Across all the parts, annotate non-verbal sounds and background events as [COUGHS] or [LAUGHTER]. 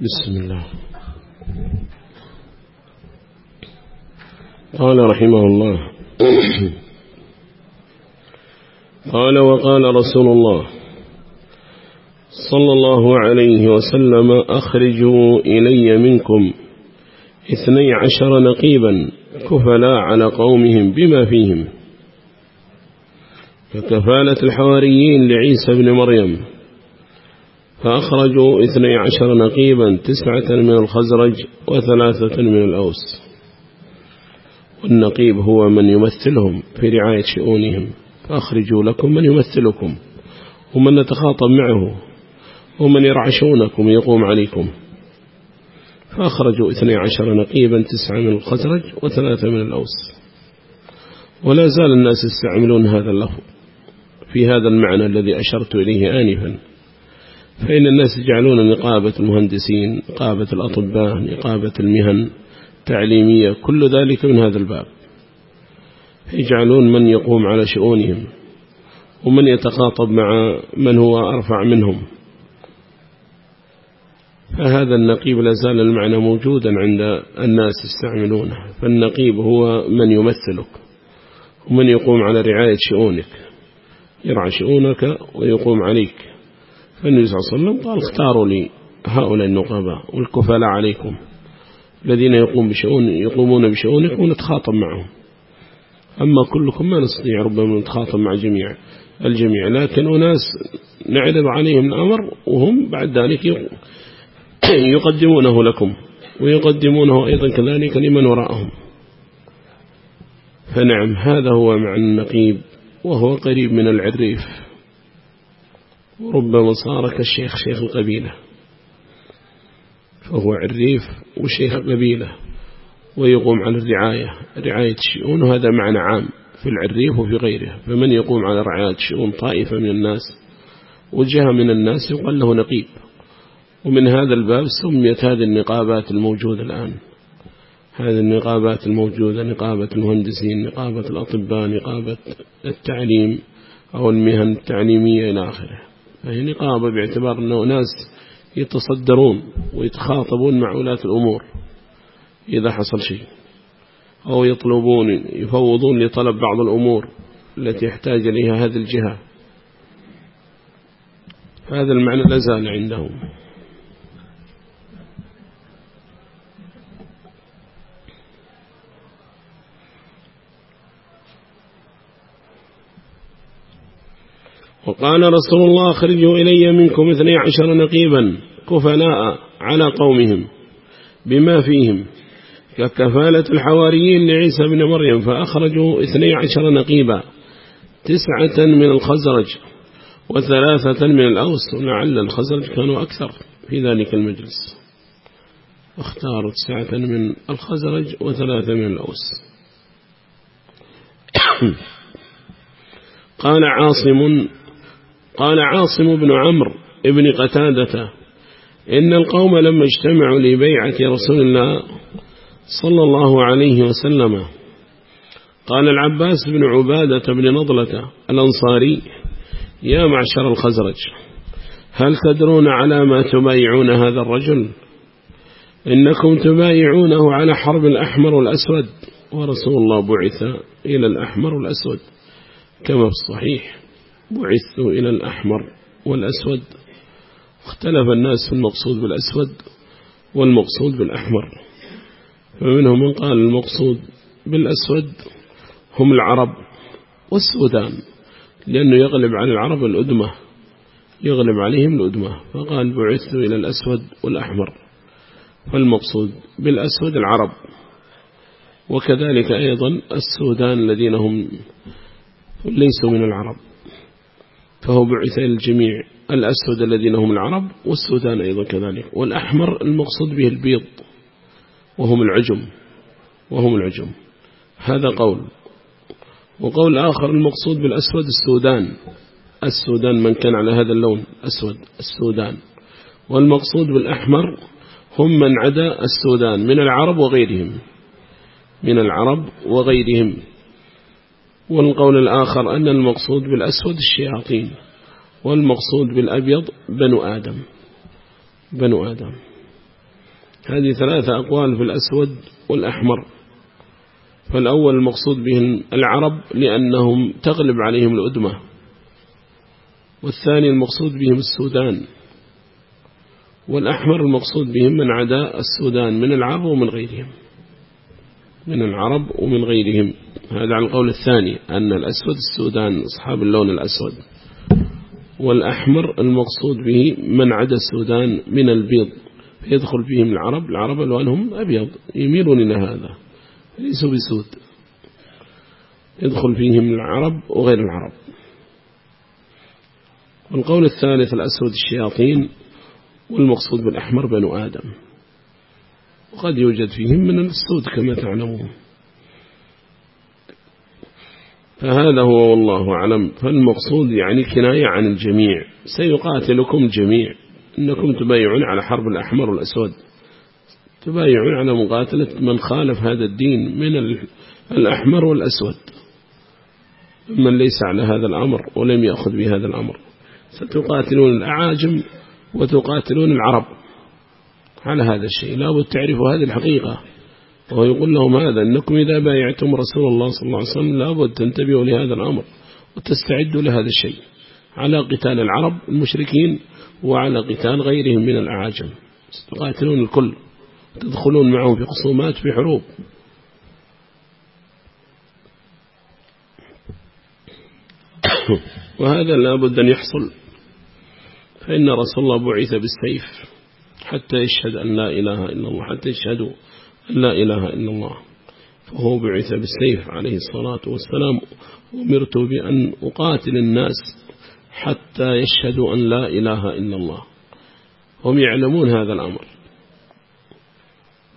بسم الله. قال رحمه الله. [COUGHS] قال وقال رسول الله صلى الله عليه وسلم أخرجوا إلي منكم اثني عشر نقيبا كفلا على قومهم بما فيهم. فكفالة الحواريين لعيسى بن مريم. فأخرجوا اثني عشر نقيبا تسعة من الخزرج وثلاثة من الأوس. والنقيب هو من يمثلهم في رعاية شؤونهم. فأخرجوا لكم من يمثلكم ومن نتخاطب معه ومن يرعشونكم يقوم عليكم. فأخرجوا اثني عشر نقيبا تسعة من الخزرج وثلاثة من الأوس. ولا زال الناس يستعملون هذا اللفظ في هذا المعنى الذي أشرت إليه آنفا. فإن الناس يجعلون نقابة المهندسين نقابة الأطباء نقابة المهن تعليمية كل ذلك من هذا الباب. يجعلون من يقوم على شؤونهم ومن يتخاطب مع من هو أرفع منهم. فهذا النقيب لا زال المعنى موجودا عند الناس يستعملونه. فالنقيب هو من يمثلك ومن يقوم على رعاية شؤونك. يرعى شؤونك ويقوم عليك. فالنبي صلى الله عليه وسلم قال اختاروا لي هؤلاء النقباء والكفلاء عليكم الذين يقوم بشؤون يقومون بشؤونكم ونتخاطب معهم. أما كلكم ما نستطيع ربما نتخاطب مع جميع الجميع. لكن أناس نعرض عليهم الأمر وهم بعد ذلك يقدمونه لكم ويقدمونه أيضا كذلك لمن وراءهم. فنعم هذا هو معنى النقيب وهو قريب من العريف. وربما صار كالشيخ شيخ القبيلة فهو عريف وشيخ القبيلة ويقوم على الرعاية رعاية الشؤون وهذا معنى عام في العريف وفي غيره فمن يقوم على رعاية شؤون طائفة من الناس وجهة من الناس يقال له نقيب ومن هذا الباب سميت هذه النقابات الموجودة الآن. هذه النقابات الموجودة نقابة المهندسين نقابة الأطباء نقابة التعليم أو المهن التعليمية إلى آخره. فهي نقابة باعتبار أنه ناس يتصدرون ويتخاطبون مع ولاة الأمور إذا حصل شيء. أو يطلبون يفوضون لطلب بعض الأمور التي يحتاج إليها هذه الجهة. هذا المعنى لازال عندهم. وقال رسول الله خرجوا إلي منكم اثني عشر نقيبا كفلاء على قومهم بما فيهم ككفالة الحواريين لعيسى بن مريم فأخرجوا اثني عشر نقيبا تسعة من الخزرج وثلاثة من الأوس ولعل الخزرج كانوا أكثر في ذلك المجلس. اختاروا تسعة من الخزرج وثلاثة من الأوس. قال عاصم قال عاصم بن عمرو ابن قتادة إن القوم لما اجتمعوا لبيعة رسول الله صلى الله عليه وسلم قال العباس بن عبادة بن نضلة الأنصاري يا معشر الخزرج هل تدرون على ما تبايعون هذا الرجل؟ إنكم تبايعونه على حرب الأحمر والأسود ورسول الله بعث إلى الأحمر والأسود كما في الصحيح. بعثوا إلى الأحمر والأسود. اختلف الناس في المقصود بالأسود والمقصود بالأحمر. فمنهم من قال المقصود بالأسود هم العرب والسودان لأنه يغلب على العرب الأدمة يغلب عليهم الأدمة. فقال بعثوا إلى الأسود والأحمر. فالمقصود بالأسود العرب. وكذلك أيضا السودان الذين هم ليسوا من العرب. فهو بعث الجميع الأسود الذين هم العرب والسودان أيضا كذلك والأحمر المقصود به البيض وهم العجم وهم العجم. هذا قول. وقول آخر المقصود بالأسود السودان. السودان من كان على هذا اللون أسود السودان. والمقصود بالأحمر هم من عدا السودان من العرب وغيرهم من العرب وغيرهم. والقول الآخر أن المقصود بالأسود الشياطين والمقصود بالأبيض بنو آدم. بنو آدم. هذه ثلاثة أقوال في الأسود والأحمر. فالأول المقصود بهم العرب لأنهم تغلب عليهم الأدمة. والثاني المقصود بهم السودان. والأحمر المقصود بهم من عدا السودان من العرب ومن غيرهم. من العرب ومن غيرهم. هذا على القول الثاني أن الأسود السودان أصحاب اللون الأسود. والأحمر المقصود به من عدا السودان من البيض يدخل فيهم العرب العرب ألوانهم أبيض. يميلون إلى هذا ليسوا بسود. يدخل فيهم العرب وغير العرب. والقول الثالث الأسود الشياطين والمقصود بالأحمر بنو آدم. وقد يوجد فيهم من السود كما تعلمون. فهذا هو والله أعلم. فالمقصود يعني كناية عن الجميع. سيقاتلكم الجميع إنكم تبايعون على حرب الأحمر والأسود. تبايعون على مقاتلة من خالف هذا الدين من الأحمر والأسود. من ليس على هذا الأمر ولم يأخذ بهذا الأمر. ستقاتلون الأعاجم وتقاتلون العرب. على هذا الشيء. لا بد تعرفوا هذه الحقيقة. وهو يقول لهم هذا أنكم إذا بايعتم رسول الله صلى الله عليه وسلم لا بد تنتبهوا لهذا الأمر وتستعدوا لهذا الشيء. على قتال العرب المشركين وعلى قتال غيرهم من الأعاجم. ستقاتلون الكل. تدخلون معهم في خصومات في حروب. [COUGHS] وهذا لا بد أن يحصل. فإن رسول الله بعث بالسيف. حتى يشهد أن لا إله إلا الله حتى يشهدوا أن لا إله إلا الله. فهو بعث بالسيف عليه الصلاة والسلام. أمرت بأن أقاتل الناس حتى يشهدوا أن لا إله إلا الله. هم يعلمون هذا الأمر.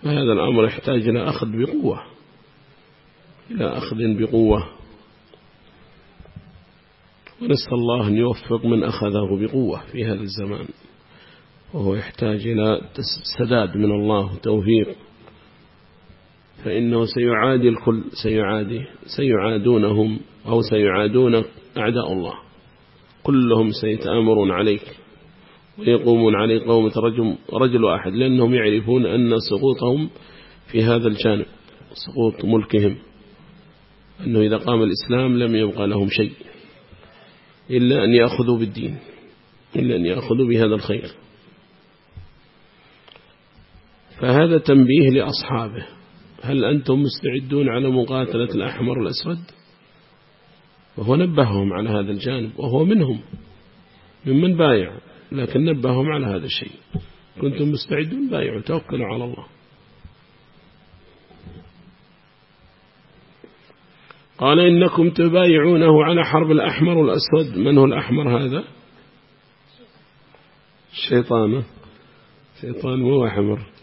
فهذا الأمر يحتاج إلى أخذ بقوة. إلى أخذ بقوة. ونسأل الله أن يوفق من أخذه بقوة في هذا الزمان. وهو يحتاج إلى سداد من الله توفيق فإنه سيعادي الكل سيعادي سيعادونهم أو سيعادون أعداء الله. كلهم سيتآمرون عليك ويقومون عليه قومة رجل, رجل واحد لأنهم يعرفون أن سقوطهم في هذا الجانب سقوط ملكهم. أنه إذا قام الإسلام لم يبقى لهم شيء إلا أن يأخذوا بالدين إلا أن يأخذوا بهذا الخير. فهذا تنبيه لأصحابه. هل أنتم مستعدون على مقاتلة الأحمر والأسود وهو نبههم على هذا الجانب وهو منهم ممن بايع لكن نبههم على هذا الشيء. كنتم مستعدون؟ بايعوا توكلوا على الله. قال إنكم تبايعونه على حرب الأحمر والأسود من هو الأحمر هذا؟ الشيطان شيطان مو أحمر.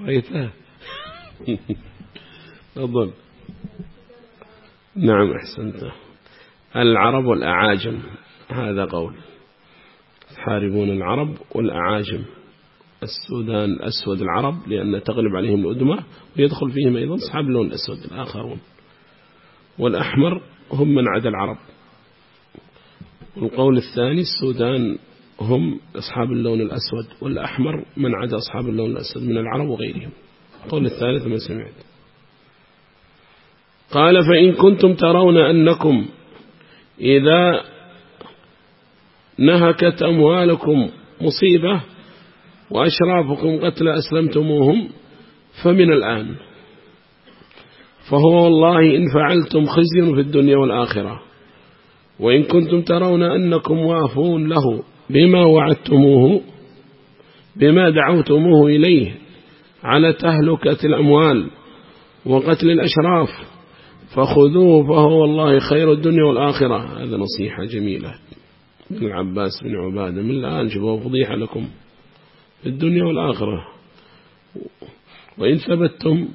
رأيته أظن [LAUGHS] نعم أحسنت. العرب والأعاجم هذا قول. تحاربون العرب والأعاجم. السودان أسود العرب لأن تغلب عليهم الأدمة ويدخل فيهم أيضا أصحاب اللون الأسود الآخرون. والأحمر هم من عدا العرب. والقول الثاني السودان هم أصحاب اللون الأسود والأحمر من عدا أصحاب اللون الأسود من العرب وغيرهم. القول الثالث ما سمعت. قال فإن كنتم ترون أنكم إذا نهكت أموالكم مصيبة وأشرافكم قتل أسلمتموهم فمن الآن فهو والله إن فعلتم خزي في الدنيا والآخرة وإن كنتم ترون أنكم وافون له بما وعدتموه بما دعوتموه إليه على تهلكة الأموال وقتل الأشراف فخذوه فهو والله خير الدنيا والآخرة. هذا نصيحة جميلة من العباس بن عبادة. من الآن شبه فضيحة لكم في الدنيا والآخرة. وإن ثبتم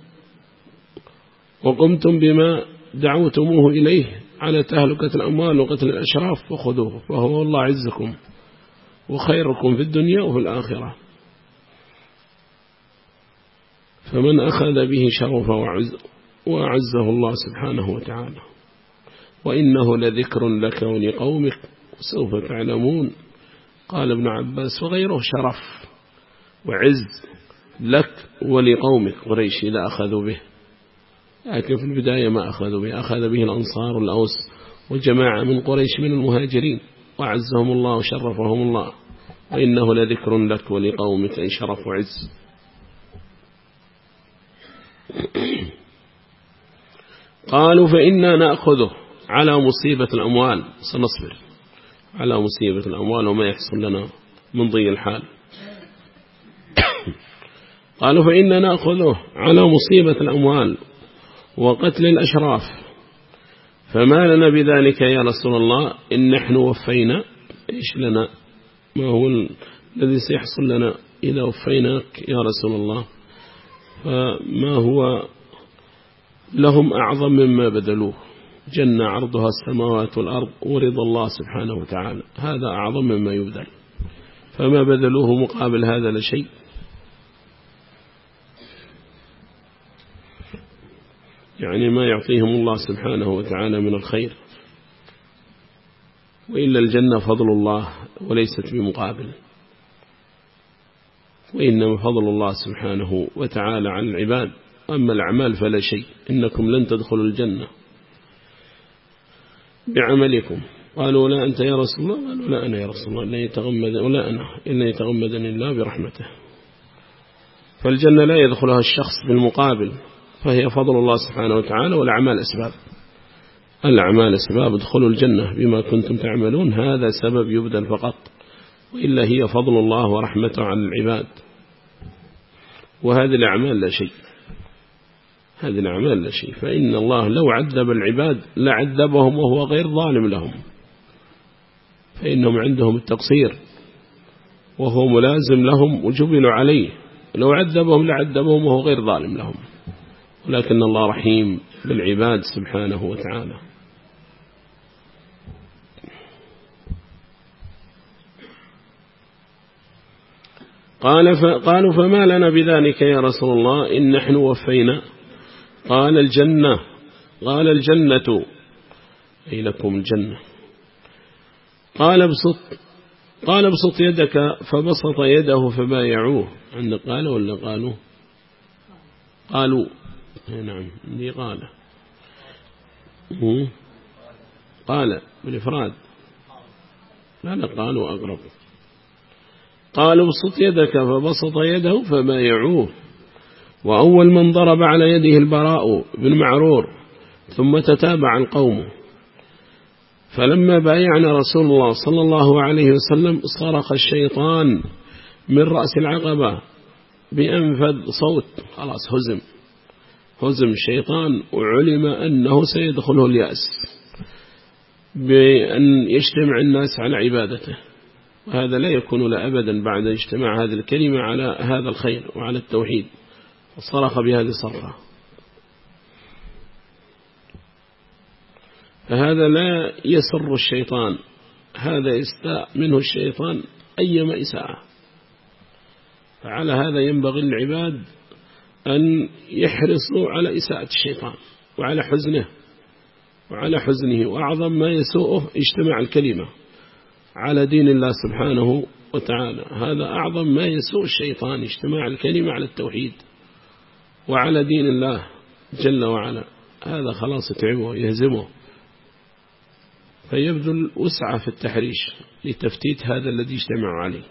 وقمتم بما دعوتموه إليه على تهلكة الأموال وقتل الأشراف فخذوه فهو الله عزكم. وخيركم في الدنيا وفي الآخرة. فمن أخذ به شرف وعز وأعزه الله سبحانه وتعالى. وإنه لذكر لك ولقومك سوف تعلمون. قال ابن عباس وغيره شرف وعز لك ولقومك. قريش إذا أخذوا به. لكن في البداية ما أخذوا به. أخذ به الأنصار والأوس وجماعة من قريش من المهاجرين. وعزهم الله وشرفهم الله. وإنه لذكر لك ولقومك إن شرف وعز. قالوا فإنا نأخذه على مصيبة الأموال. سنصبر على مصيبة الأموال وما يحصل لنا من ضي الحال. قالوا فإنا نأخذه على مصيبة الأموال وقتل الأشراف. فما لنا بذلك يا رسول الله. إن نحن وفينا. إيش لنا؟ ما هو الذي سيحصل لنا إذا وفيناك يا رسول الله؟ فما هو لهم أعظم مما بدلوه؟ جنة عرضها السماوات والأرض ورضا الله سبحانه وتعالى هذا أعظم مما يبذل فما بذلوه مقابل هذا لشيء يعني ما يعطيهم الله سبحانه وتعالى من الخير وإلا الجنة فضل الله وليست بمقابل. وإنما فضل الله سبحانه وتعالى على العباد. أما الأعمال فلا شيء. إنكم لن تدخلوا الجنة. بعملكم. قالوا لا أنت يا رسول الله. قالوا لا أنا يا رسول الله. إلا يتغمد ولا أنا. إلا يتغمدني الله برحمته. فالجنة لا يدخلها الشخص بالمقابل. فهي فضل الله سبحانه وتعالى والأعمال أسباب. الأعمال أسباب ادخلوا الجنة بما كنتم تعملون. هذا سبب يبدل فقط وإلا هي فضل الله ورحمته على العباد. وهذه الأعمال لا شيء هذه الأعمال لا شيء. فإن الله لو عذب العباد لعذبهم وهو غير ظالم لهم. فإنهم عندهم التقصير وهو ملازم لهم وجبلوا عليه. لو عذبهم لعذبهم وهو غير ظالم لهم. ولكن الله رحيم بالعباد سبحانه وتعالى. قال قالوا فما لنا بذلك يا رسول الله إن نحن وفينا. قال الجنة قال الجنة. أي لكم الجنة؟ قال بسط قال بسط يدك فبسط يده فبايعوه. عندك قال ولا قالوا؟ قالوا. نعم دي قال. قال بالإفراد. لا لا قالوا أقرب. قالوا بسط يدك فبسط يده فبايعوه. وأول من ضرب على يده البراء بن معرور ثم تتابع القوم فلما بايعنا رسول الله صلى الله عليه وسلم صرخ الشيطان من رأس العقبة بأنفذ صوت. خلاص هزم. هزم الشيطان وعلم أنه سيدخله اليأس بأن يجتمع الناس على عبادته. وهذا لا يكون لا أبدا بعد اجتماع هذه الكلمة على هذا الخير وعلى التوحيد. وصرخ بهذه الصرخة. فهذا لا يسر الشيطان. هذا يستاء منه الشيطان أيما إساءة. فعلى هذا ينبغي العباد أن يحرصوا على إساءة الشيطان وعلى حزنه وعلى حزنه. وأعظم ما يسوءه اجتماع الكلمة. على دين الله سبحانه وتعالى. هذا أعظم ما يسوء الشيطان اجتماع الكلمة على التوحيد وعلى دين الله جل وعلا. هذا خلاص يتعبه يهزمه. فيبذل وسعة في التحريش لتفتيت هذا الذي اجتمع عليه.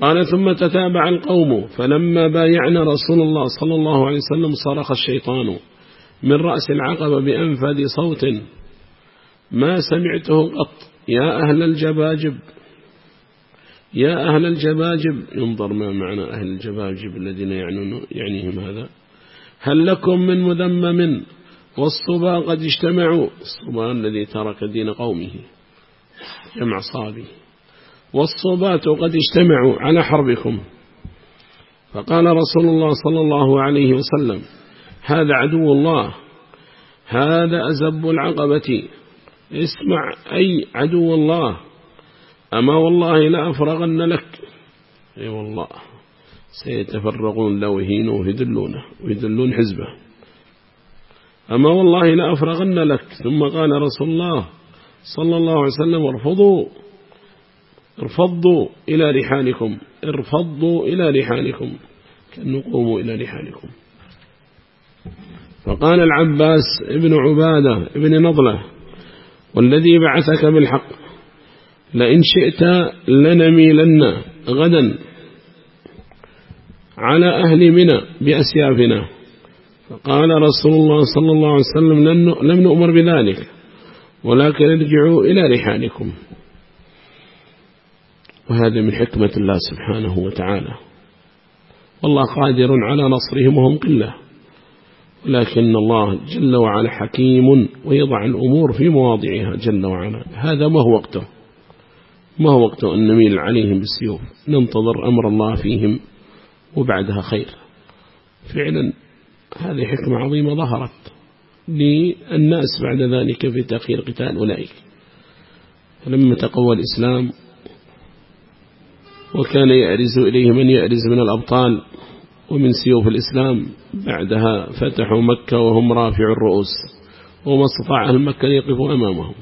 قال ثم تتابع القوم فلما بايعنا رسول الله صلى الله عليه وسلم صرخ الشيطان. من رأس العقبة بأنفذ صوت. ما سمعته قط. يا أهل الجباجب. يا أهل الجباجب. ينظر ما معنى أهل الجباجب الذين يعنون يعنيهم هذا. هل لكم من مذمم والصبا قد اجتمعوا؟ الصبا الذي ترك دين قومه. جمع صابي. والصبات قد اجتمعوا على حربكم. فقال رسول الله صلى الله عليه وسلم هذا عدو الله هذا أزب العقبة. اسمع أي عدو الله أما والله لا أفرغن لك. أي والله سيتفرغون له وهينه ويدلونه ويدلون حزبه. أما والله لا أفرغن لك. ثم قال رسول الله صلى الله عليه وسلم ارفضوا ارفضوا إلى رحالكم ارفضوا إلى رحالكم كأن قوموا إلى رحالكم فقال العباس ابن عبادة ابن نضلة والذي بعثك بالحق لئن شئت لنميلن غدا على أهل منى بأسيافنا. فقال رسول الله صلى الله عليه وسلم لم نؤمر بذلك ولكن ارجعوا إلى رحالكم. وهذا من حكمة الله سبحانه وتعالى. والله قادر على نصرهم وهم قلة. ولكن الله جل وعلا حكيم ويضع الأمور في مواضعها جل وعلا. هذا ما هو وقته. ما هو وقته أن نميل عليهم بالسيوف؟ ننتظر أمر الله فيهم وبعدها خير. فعلا هذه حكمة عظيمة ظهرت للناس بعد ذلك في تأخير قتال أولئك. فلما تقوى الإسلام وكان يأرز إليه من يأرز من الأبطال ومن سيوف الإسلام بعدها فتحوا مكة وهم رافع الرؤوس وما استطاع أهل مكة يقفوا أمامهم.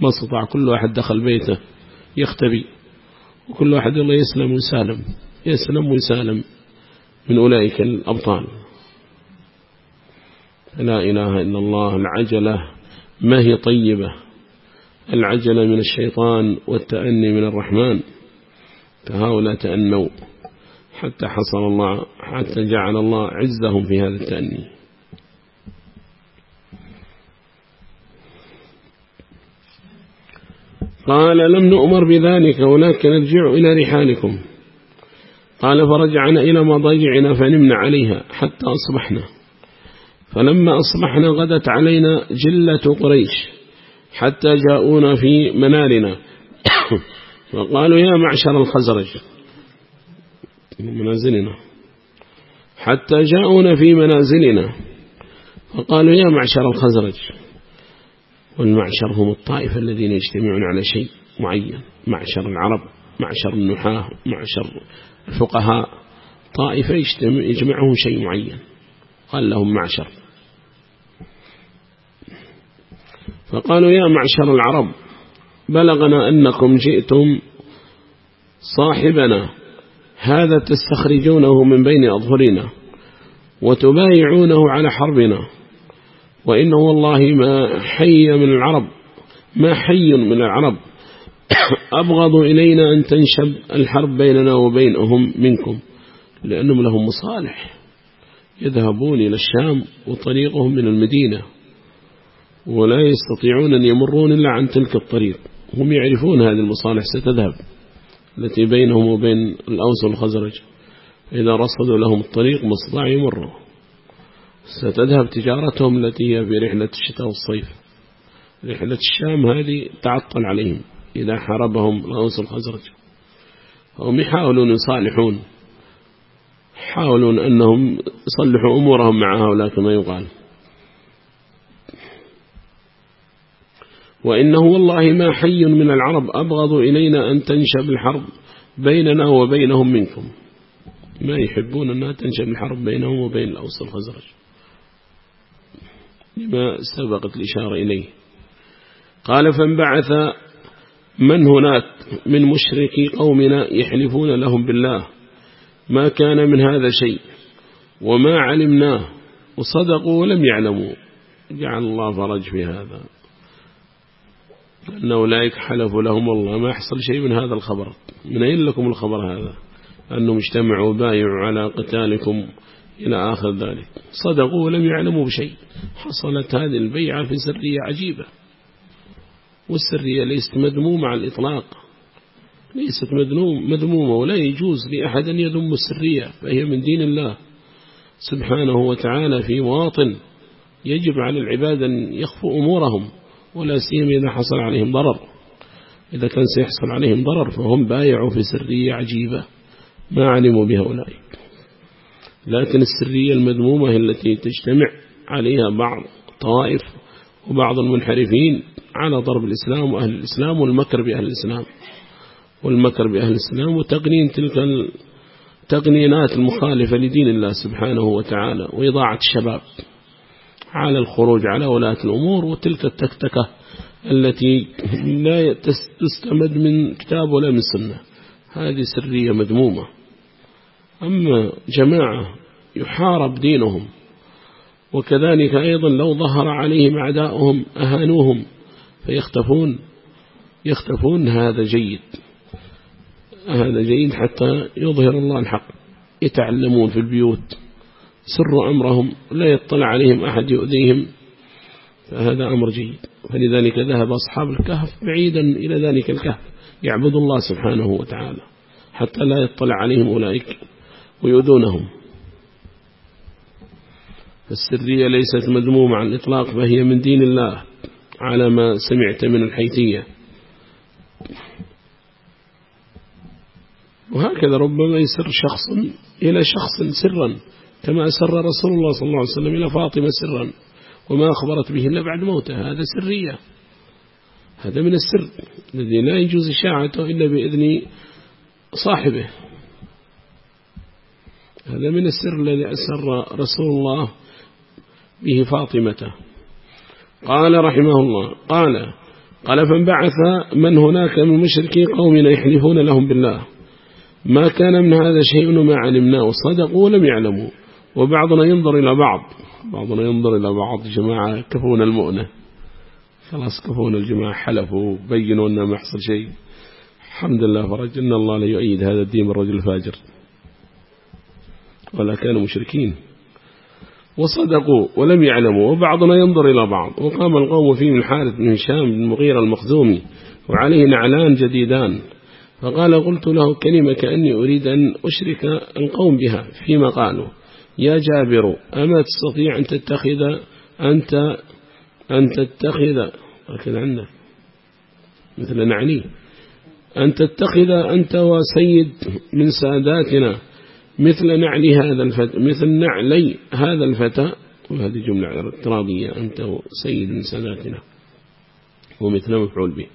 ما استطاع كل واحد دخل بيته يختبي وكل واحد الله يسلم ويسالم يسلم ويسالم من أولئك الأبطال. لا إله إلا الله العجلة ما هي طيبة؟ العجلة من الشيطان والتأني من الرحمن. فهؤلاء تأنوا. حتى حصل الله حتى جعل الله عزهم في هذا التأني. قال لم نؤمر بذلك ولكن ارجعوا إلى رحالكم. قال فرجعنا إلى مضاجعنا فنمنا عليها حتى أصبحنا. فلما أصبحنا غدت علينا جلة قريش حتى جاءونا في منارنا. [COUGHS] وقالوا يا معشر الخزرج منازلنا. حتى جاءونا في منازلنا. فقالوا يا معشر الخزرج والمعشر هم الطائفة الذين يجتمعون على شيء معين. معشر العرب معشر النحاة معشر الفقهاء. طائفة يجمعهم شيء معين. قال لهم معشر. فقالوا يا معشر العرب بلغنا أنكم جئتم صاحبنا هذا تستخرجونه من بين أظهرنا وتبايعونه على حربنا. وإنه والله ما حي من العرب ما حي من العرب. [COUGHS] أبغض إلينا أن تنشب الحرب بيننا وبينهم منكم لأنهم لهم مصالح. يذهبون إلى الشام وطريقهم من المدينة ولا يستطيعون أن يمرون إلا عن تلك الطريق. هم يعرفون هذه المصالح ستذهب. التي بينهم وبين الأوس والخزرج. إذا رصدوا لهم الطريق مصطع يمروا. ستذهب تجارتهم التي هي في رحلة الشتاء والصيف. رحلة الشام هذه تعطل عليهم إذا حاربهم الأوس والخزرج. هم يحاولون يصالحون. يحاولون أنهم يصلحوا أمورهم مع هؤلاء كما يقال. وإنه والله ما حي من العرب أبغض إلينا أن تنشب الحرب بيننا وبينهم منكم. ما يحبون أنها تنشب الحرب بينهم وبين الأوس الخزرج. لما سبقت الإشارة إليه. قال فانبعث من هناك من مشركي قومنا يحلفون لهم بالله. ما كان من هذا شيء وما علمناه وصدقوا ولم يعلموا. جعل الله فرج في هذا. أن أولئك حلفوا لهم الله. ما يحصل شيء من هذا الخبر. من أين لكم الخبر هذا؟ أنهم اجتمعوا بايعوا على قتالكم إلى آخر ذلك. صدقوا ولم يعلموا بشيء. حصلت هذه البيعة في سرية عجيبة. والسرية ليست مذمومة على الإطلاق. ليست مذمومة ولا يجوز لأحد أن يذم السرية. فهي من دين الله. سبحانه وتعالى في مواطن يجب على العباد أن يخفوا أمورهم. ولا سيما إذا حصل عليهم ضرر. إذا كان سيحصل عليهم ضرر فهم بايعوا في سرية عجيبة. ما علموا بها أولئك. لكن السرية المذمومة التي تجتمع عليها بعض الطوائف وبعض المنحرفين على ضرب الإسلام وأهل الإسلام والمكر بأهل الإسلام. والمكر بأهل الإسلام وتقنين تلك التقنينات المخالفة لدين الله سبحانه وتعالى وإضاعة الشباب. على الخروج على ولاة الأمور وتلك التكتكة التي لا تستمد من كتاب ولا من سنة. هذه سرية مذمومة. أما جماعة يحارب دينهم وكذلك أيضا لو ظهر عليهم أعداؤهم أهانوهم فيختفون يختفون هذا جيد. هذا جيد حتى يظهر الله الحق. يتعلمون في البيوت. سر أمرهم لا يطلع عليهم أحد يؤذيهم فهذا أمر جيد. فلذلك ذهب أصحاب الكهف بعيدا إلى ذلك الكهف يعبد الله سبحانه وتعالى حتى لا يطلع عليهم أولئك ويؤذونهم. السرية ليست مذمومة عن الإطلاق فهي من دين الله على ما سمعت من الحيثية. وهكذا ربما يسر شخص إلى شخص سرا كما أسر رسول الله صلى الله عليه وسلم إلى فاطمة سرا وما أخبرت به إلا بعد موته هذا سرية. هذا من السر الذي لا يجوز إشاعته إلا بإذن صاحبه. هذا من السر الذي أسر رسول الله به فاطمة. قال رحمه الله قال قال فانبعث من هناك من مشركي قومنا يحلفون لهم بالله. ما كان من هذا شيء ما علمناه صدقوا ولم يعلموا. وبعضنا ينظر إلى بعض. بعضنا ينظر إلى بعض. جماعة كفون المؤنة. خلاص كفون الجماعة. حلفوا بينوا أنه ما حصل شيء. الحمد لله فرج. إن الله لا يؤيد هذا الدين بالرجل الفاجر. ولا كانوا مشركين. وصدقوا ولم يعلموا. وبعضنا ينظر إلى بعض. وقام القوم فيه من حارث بن هشام بن مغير المخزومي. وعليه نعلان جديدان. فقال قلت له كلمة كأني أريد أن أشرك القوم بها فيما قالوا. يا جابر أما تستطيع أن تتخذ أنت أن تتخذ هكذا عندك. مثل نعني أن تتخذ أنت وسيد من ساداتنا. مثل نعل هذا الفتى مثل نعلي هذا الفتى. وهذه جملة اعتراضية. أنت سيد من ساداتنا. ومثل مفعول به.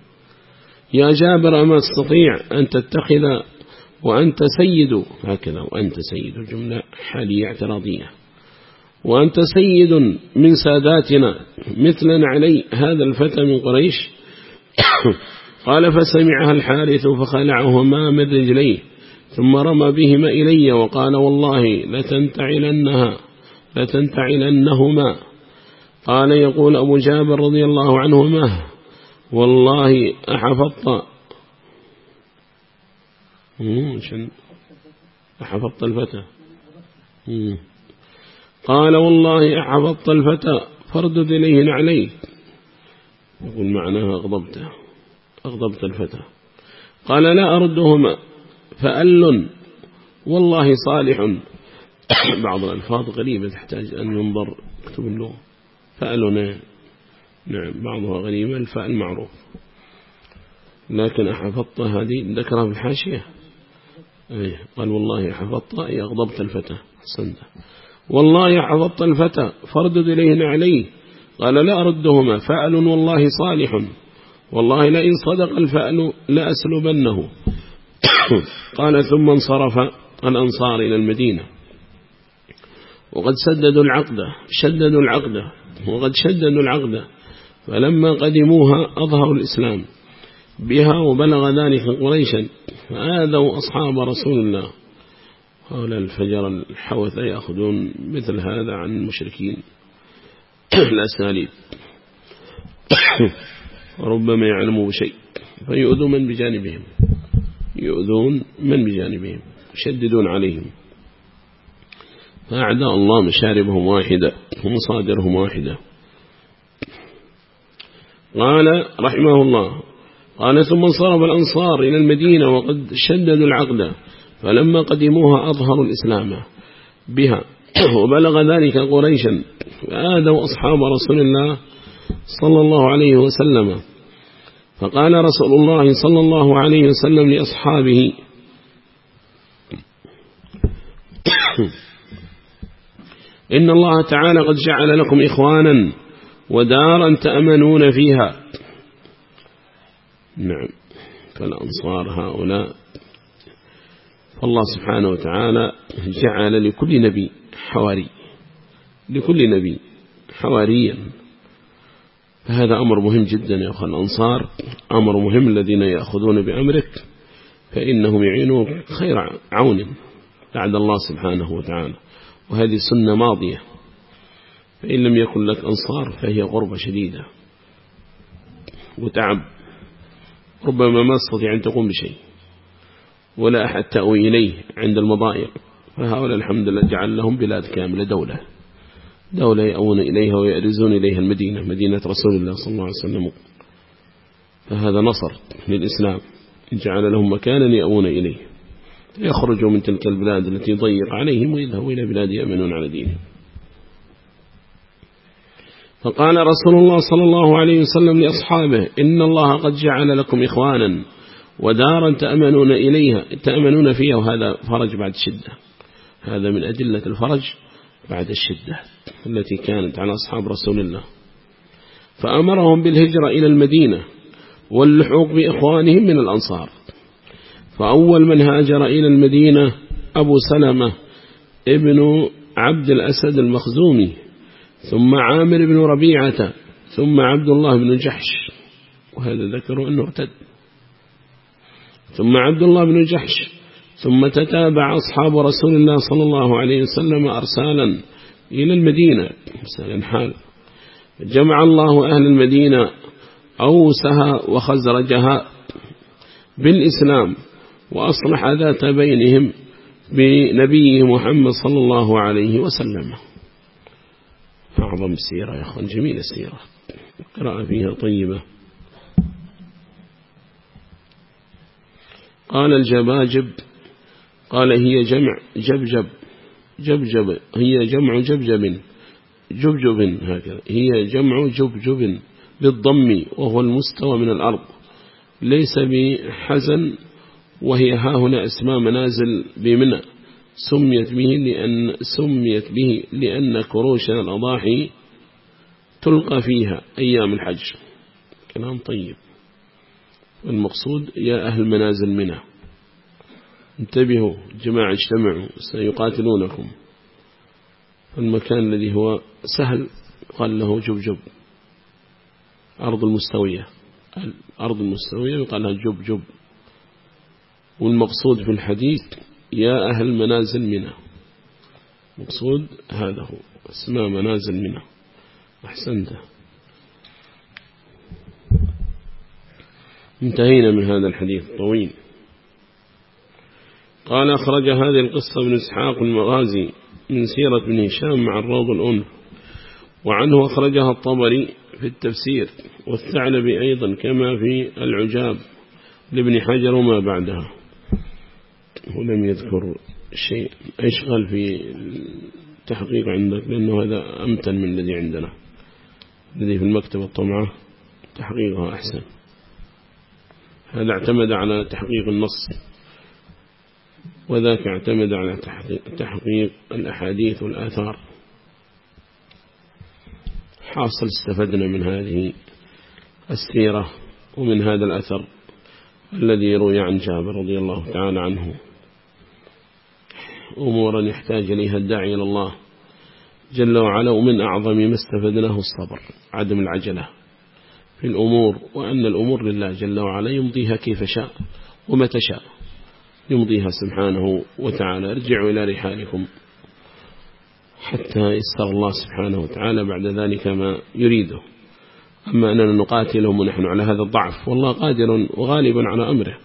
يا جابر أما تستطيع أن تتخذ وأنت سيد هكذا وأنت سيد الجملة حالية اعتراضية. وأنت سيد من ساداتنا مثل نعلي هذا الفتى من قريش. [COUGHS] قال فسمعها الحارث فخلعهما من رجليه ثم رمى بهما إلي وقال والله لتنتعلنها لتنتعلنهما. قال يقول أبو جابر رضي الله عنهما والله أحفظت أحفظت الفتى. قال والله أحفظت الفتى فردد إليه نعليك يقول معناها أغضبته أغضبت الفتى. قال لا أردهما. فأل والله صالح. [COUGHS] بعض الألفاظ غريبة تحتاج أن ينظر كتب اللغة. فأل نعم بعضها غريبة الفأل معروف. لكن أحفظت هذه ذكرها في الحاشية. أيه قال والله حفظت أي أغضبت الفتى حسنت والله حفظت الفتى فردد إليه عليه قال لا أردهما فأل والله صالح. والله لئن صدق الفأل لأسلبنه. [COUGHS] قال ثم انصرف الأنصار إلى المدينة. وقد سددوا العقدة شددوا العقدة وقد شددوا العقدة فلما قدموها أظهروا الإسلام. بها وبلغ ذلك قريشا. فآذوا أصحاب رسول الله هؤلاء الفجر الحوث يأخذون مثل هذا عن المشركين. [COUGHS] الأساليب. [COUGHS] وربما يعلموا شيء. فيؤذوا من بجانبهم. يؤذون من بجانبهم. يشددون عليهم. فأعداء الله مشاربهم واحدة ومصادرهم واحدة. قال رحمه الله قال ثم انصرف الأنصار إلى المدينة وقد شددوا العقد فلما قدموها أظهروا الإسلام بها. [CLEARS THROAT] وبلغ ذلك قريشا فآذوا أصحاب رسول الله صلى الله عليه وسلم. فقال رسول الله صلى الله عليه وسلم لأصحابه [CLEARS THROAT] إن الله تعالى قد جعل لكم إخوانا ودارا تأمنون فيها. نعم. فالأنصار هؤلاء فالله سبحانه وتعالى جعل لكل نبي حواري لكل نبي حواريا. فهذا أمر مهم جدا يا أخوان الأنصار أمر مهم الذين يأخذون بأمرك فإنهم يعينوا خير عون بعد الله سبحانه وتعالى. وهذه سنة ماضية فإن لم يكن لك أنصار فهي غربة شديدة وتعب. ربما ما استطيع أن تقوم بشيء ولا أحد تأوي إليه عند المضائق. فهؤلاء الحمد لله جعل لهم بلاد كاملة دولة دولة يأوون إليها ويأرزون إليها المدينة مدينة رسول الله صلى الله عليه وسلم. فهذا نصر للإسلام جعل لهم مكانا يأوون إليه. يخرجوا من تلك البلاد التي ضيق عليهم ويذهبوا إلى بلاد يأمنون على دينهم. فقال رسول الله صلى الله عليه وسلم لأصحابه إن الله قد جعل لكم إخوانا ودارا تأمنون إليها تأمنون فيها وهذا فرج بعد شدة. هذا من أدلة الفرج بعد الشدة التي كانت على أصحاب رسول الله. فأمرهم بالهجرة إلى المدينة واللحوق بإخوانهم من الأنصار. فأول من هاجر إلى المدينة أبو سلمة ابن عبد الأسد المخزومي ثم عامر بن ربيعة ثم عبد الله بن جحش وهذا ذكروا أنه ارتد ثم عبد الله بن جحش ثم تتابع أصحاب رسول الله صلى الله عليه وسلم أرسالا إلى المدينة. حال. جمع الله أهل المدينة أوسها وخزرجها بالإسلام وأصلح ذات بينهم بنبيه محمد صلى الله عليه وسلم. أعظم سيرة يا أخوان جميل السيرة. قراءة فيها طيبة. قال الجباجب قال هي جمع جبجب جبجب هي جمع جبجب جبجب هكذا. هي جمع جبجب بالضم وهو المستوى من الأرض. ليس بحزن وهي ها هنا اسماء منازل بمنى. سميت به لأن سميت به لأن كروش الأضاحي تلقى فيها أيام الحج. كلام طيب. المقصود يا أهل منازل منى انتبهوا جماعة اجتمعوا سيقاتلونكم. المكان الذي هو سهل قال له جبجب أرض المستوية. الأرض المستوية يقال لها جب جب. والمقصود في الحديث يا أهل منازل منى. مقصود هذا هو. اسماء منازل منى. أحسنت. انتهينا من هذا الحديث. طويل. قال أخرج هذه القصة ابن إسحاق المغازي من سيرة ابن هشام مع الروض الأنف وعنه أخرجها الطبري في التفسير. والثعلبي أيضا كما في العجاب لابن حجر وما بعدها. ولم يذكر شيء اشغل في التحقيق عندك؟ لأنه هذا أمتن من الذي عندنا. الذي في المكتبة الطمعة تحقيقها أحسن. هذا اعتمد على تحقيق النص وذاك اعتمد على تحقيق الأحاديث والآثار. حاصل استفدنا من هذه السيرة ومن هذا الأثر الذي روي عن جابر رضي الله تعالى عنه. أمورا يحتاج إليها الداعي إلى الله. جل وعلا ومن أعظم ما استفدناه الصبر عدم العجلة في الأمور وأن الأمور لله جل وعلا يمضيها كيف شاء ومتى شاء يمضيها سبحانه وتعالى. ارجعوا إلى رحالكم حتى يسر الله سبحانه وتعالى بعد ذلك ما يريده. أما أننا نقاتلهم ونحن على هذا الضعف والله قادر وغالب على أمره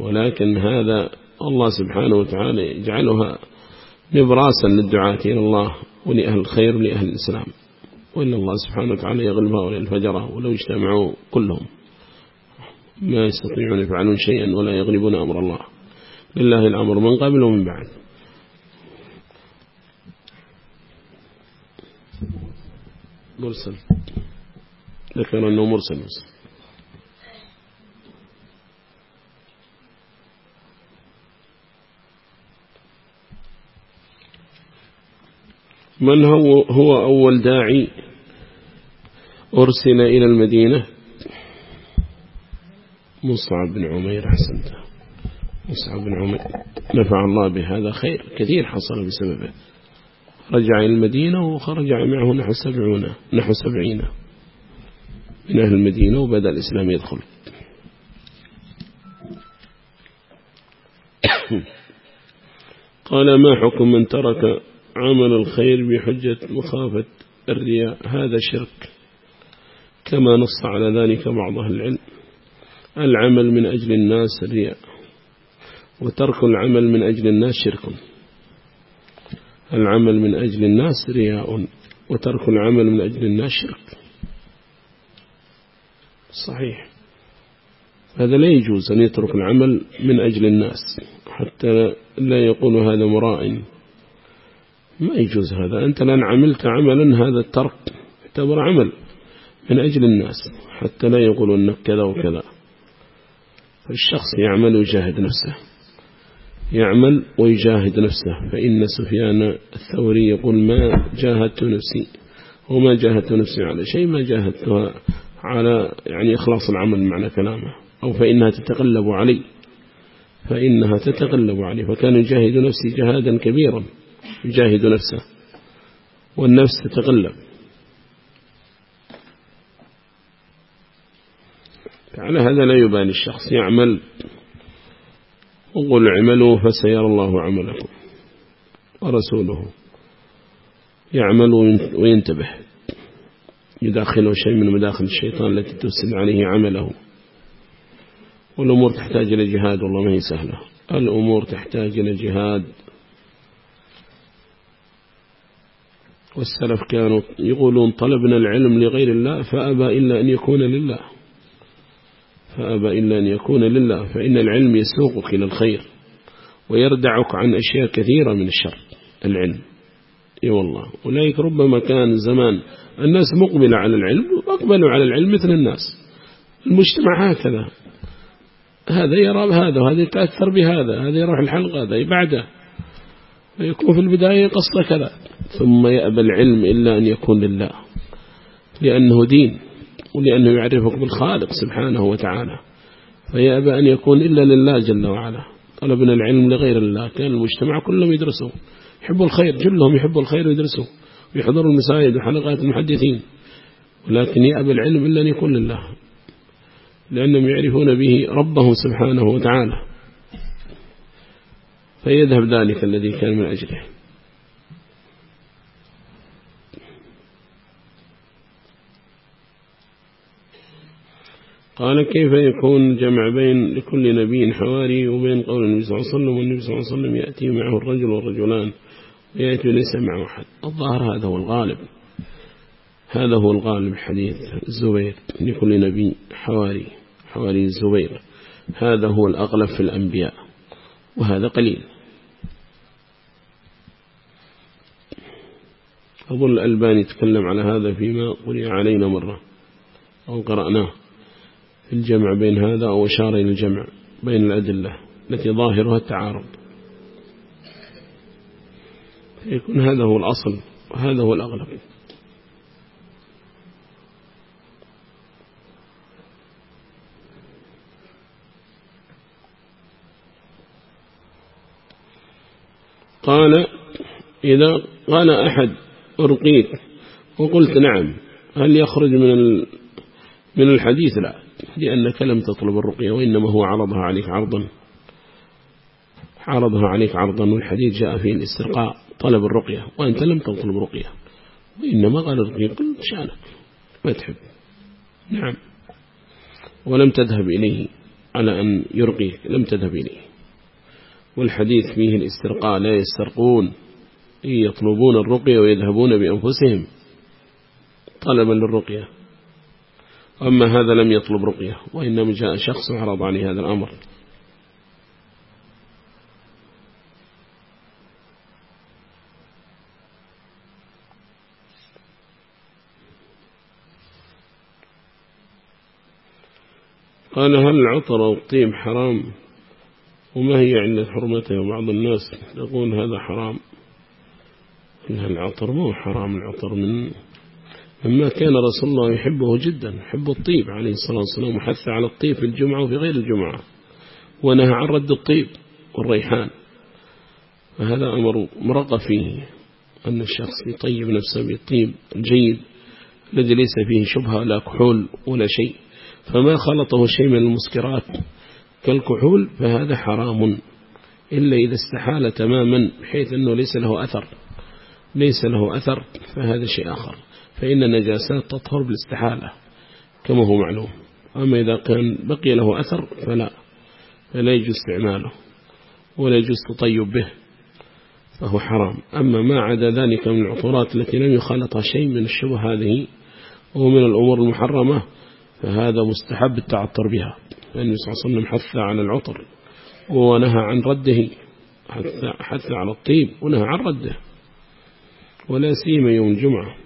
ولكن هذا الله سبحانه وتعالى يجعلها نبراسا للدعاة إلى الله ولأهل الخير ولأهل الإسلام. وإلا الله سبحانه وتعالى يغلبها ولا الفجرة ولو اجتمعوا كلهم. ما يستطيعون يفعلون شيئا ولا يغلبون أمر الله. لله الأمر من قبل ومن بعد. مرسل. ذكر أنه مرسل مرسل. من هو, هو أول داعي أرسل إلى المدينة؟ مصعب بن عمير أحسنت. مصعب بن عمير. نفع الله بهذا خير كثير حصل بسببه. رجع إلى المدينة وخرج معه نحو سبعون نحو سبعين من أهل المدينة وبدأ الإسلام يدخل. [COUGHS] قال ما حكم من ترك عمل الخير بحجة مخافة الرياء. هذا شرك كما نص على ذلك بعض أهل العلم. العمل من أجل الناس رياء وترك العمل من أجل الناس شرك. العمل من أجل الناس رياء وترك العمل من أجل الناس شرك. صحيح. هذا لا يجوز أن يترك العمل من أجل الناس حتى لا يقول هذا مراء. ما يجوز هذا. أنت لن عملت عملا هذا الترك اعتبر عمل من أجل الناس حتى لا يقولوا أنك كذا وكذا. فالشخص يعمل ويجاهد نفسه. يعمل ويجاهد نفسه. فإن سفيان الثوري يقول ما جاهدت نفسي وما جاهدت نفسي على شيء ما جاهدتها على يعني إخلاص العمل معنى كلامه. أو فإنها تتقلب علي فإنها تتقلب علي. فكان يجاهد نفسي جهادا كبيرا. يجاهد نفسه والنفس تتقلب على هذا لا يبالي الشخص يعمل وقل اعملوا فسيرى الله عملكم ورسوله. يعمل وينتبه. يداخله شيء من مداخل الشيطان التي تفسد عليه عمله. والأمور تحتاج إلى جهاد والله ما هي سهلة. الأمور تحتاج إلى جهاد. والسلف كانوا يقولون طلبنا العلم لغير الله فأبى إلا أن يكون لله. فأبى إلا أن يكون لله فإن العلم يسوقك إلى الخير ويردعك عن أشياء كثيرة من الشر العلم. إي والله. أولئك ربما كان زمان الناس مقبلة على العلم وأقبلوا على العلم مثل الناس. المجتمع هكذا. هذا يرى بهذا وهذا يتأثر بهذا هذا يروح الحلقة هذا بعده ويكون في البداية قصة كذا. ثم يأبى العلم إلا أن يكون لله. لأنه دين ولأنه يعرفك بالخالق سبحانه وتعالى. فيأبى أن يكون إلا لله جل وعلا. طلبنا العلم لغير الله كان المجتمع كلهم يدرسوا. يحبوا الخير جلهم يحبوا الخير ويدرسوا. ويحضروا المساجد وحلقات المحدثين. ولكن يأبى العلم إلا أن يكون لله. لأنهم يعرفون به ربه سبحانه وتعالى. فيذهب ذلك الذي كان من أجله. قال كيف يكون جمع بين لكل نبي حواري وبين قول النبي صلى الله عليه وسلم والنبي صلى الله عليه وسلم يأتي معه الرجل والرجلان ويأتي ليس معه أحد. الظاهر هذا هو الغالب. هذا هو الغالب حديث الزبير لكل نبي حواري حواري الزبير. هذا هو الأغلب في الأنبياء وهذا قليل. أظن الألباني تكلم على هذا فيما قرئ علينا مرة أو قرأناه. في الجمع بين هذا أو أشار إلى الجمع بين الأدلة التي ظاهرها التعارض. يكون هذا هو الأصل وهذا هو الأغلب. قال إذا قال أحد أرقيت وقلت نعم هل يخرج من من الحديث؟ لا. لأنك لم تطلب الرقية وإنما هو عرضها عليك عرضا. عرضها عليك عرضا والحديث جاء فيه الاسترقاء طلب الرقية وأنت لم تطلب رقية وإنما قال الرقية قل شأنك ما تحب. نعم. ولم تذهب إليه على أن يرقيك لم تذهب إليه. والحديث فيه الاسترقاء لا يسترقون يطلبون الرقية ويذهبون بأنفسهم. طلبا للرقية. أما هذا لم يطلب رقية وإنما جاء شخص وعرض عليه هذا الأمر. قال هل العطر أو الطيب حرام؟ وما هي علة حرمته؟ بعض الناس يقول هذا حرام. إن العطر مو حرام العطر من مما كان رسول الله يحبه جدا يحب الطيب عليه الصلاة والسلام وحث على الطيب في الجمعة وفي غير الجمعة ونهى عن رد الطيب والريحان. فهذا أمر مرغب فيه أن الشخص يطيب نفسه بالطيب الجيد الذي ليس فيه شبهة ولا كحول ولا شيء. فما خلطه شيء من المسكرات كالكحول فهذا حرام إلا إذا استحال تماما بحيث أنه ليس له أثر ليس له أثر فهذا شيء آخر. فإن النجاسات تطهر بالاستحالة كما هو معلوم. أما إذا كان بقي له أثر فلا فلا يجوز استعماله ولا يجوز تطيب به فهو حرام. أما ما عدا ذلك من العطورات التي لم يخالطها شيء من الشبه هذه وهو من الأمور المحرمة فهذا مستحب التعطر بها. لأن صلى الله عليه وسلم حث على العطر ونهى عن رده حث على الطيب ونهى عن رده ولا سيما يوم الجمعة.